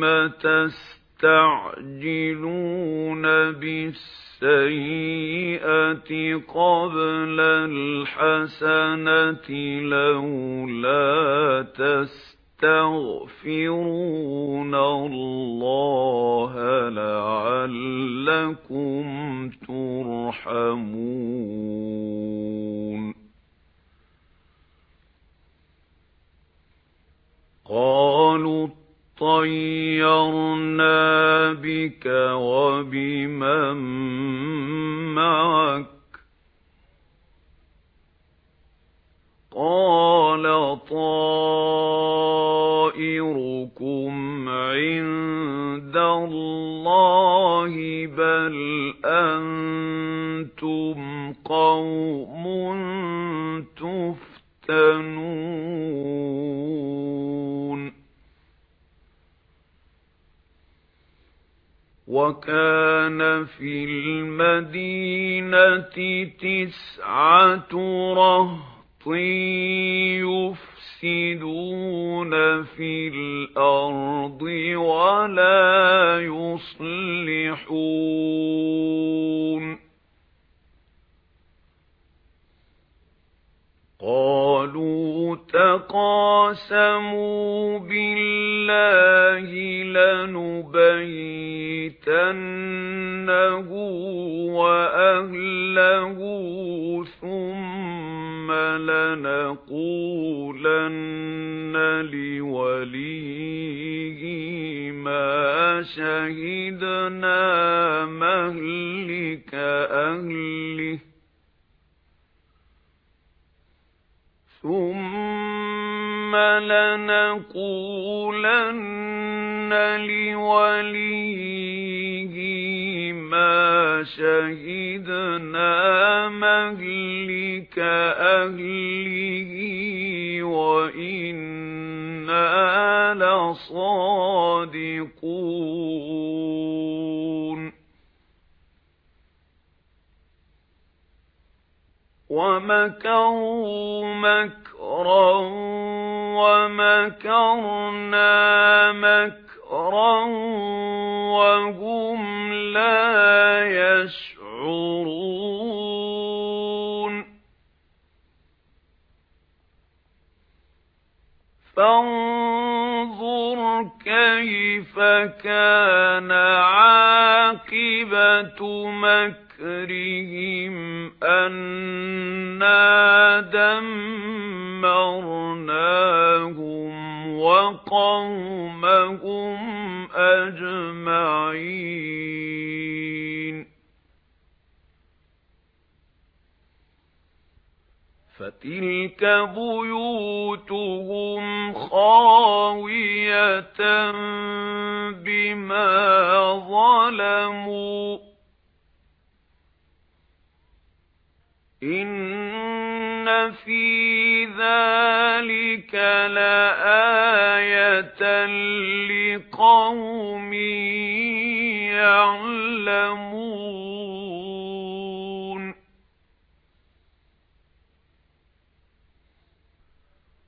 لِمَ تَسْتَعْجِلُونَ بِالسَّيِّئَةِ قَبْلَ الْحَسَنَةِ لَوْلَا تَسْتَغْفِرُونَ اللَّهَ لَعَلَّكُمْ تُرْحَمُونَ قَالُوا اطَّيَّرْنَا بِكَ وَبِمَن مَّعَكَ قَالَ طَائِرُكُمْ عِندَ اللَّهِ بَلْ أَنتُمْ قَوْمٌ تُفْتَنُونَ وَكَانَ فِي الْمَدِينَةِ تِسْعَةُ رَهْطٍ يُفْسِدُونَ فِي الْأَرْضِ وَلَا يُصْلِحُونَ. قَالُوا تَقَاسَمُوا بِاللَّهِ لَنُبَيِّتَنَّهُ وَأَهْلَهُ ثُمَّ لَنَقُولَنَّ لِوَلِيِّهِ مَا شَهِدْنَا مَهْلِكَ أَهْلِهِ ثُمَّ لَنَقُولَنَّ لِوَلِيِّهِ مَا شَهِدْنَا مَهْلِكَ أَهْلِهِ وَإِنَّا لَصَادِقُونَ. وَمَكَرُوا مَكْرًا وَمَكَرْنَا مَكْرًا وَهُمْ لَا يَشْعُرُونَ. فَانظُرْ كَيْفَ كَانَ عَاقِبَةُ مَكْرِهِمْ أَنَّا دَمَّرْنَاهُمْ. وَقَوْمَهُمْ أَجْمَعِينَ فَتِلْكَ بُيُوتُهُمْ خَاوِيَةً بِمَا ظَلَمُوا إِنَّ فِي ذَلِكَ لَآيَةً لِقَوْمٍ يَعْلَمُونَ.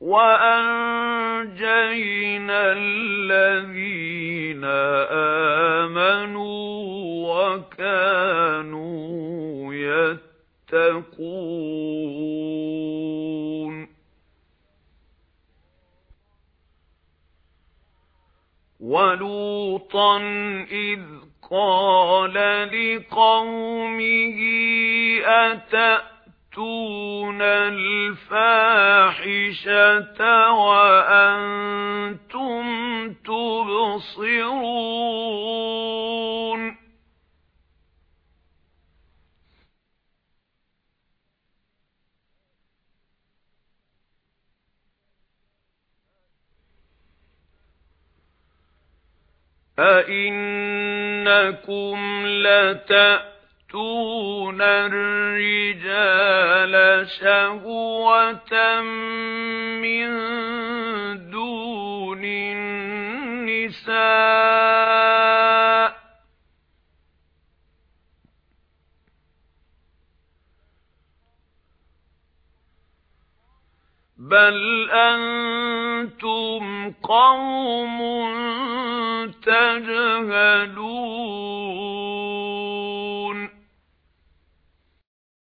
وَأَنجَيْنَا الَّذِينَ آمَنُوا وَكَانُوا يَتَّقُونَ. وَلُوطًا إِذْ قَالَ لِقَوْمِهِ أَتَأْتُونَ الْفَاحِشَةَ وَأَنْتُمْ تُبْصِرُونَ أَإِنَّكُمْ لَتَأْتُونَ الرِّجَالَ شَهْوَةً مِنْ دُونِ النِّسَاءِ بَلْ أَنْتُمْ قَوْمٌ تَجْهَلُونَ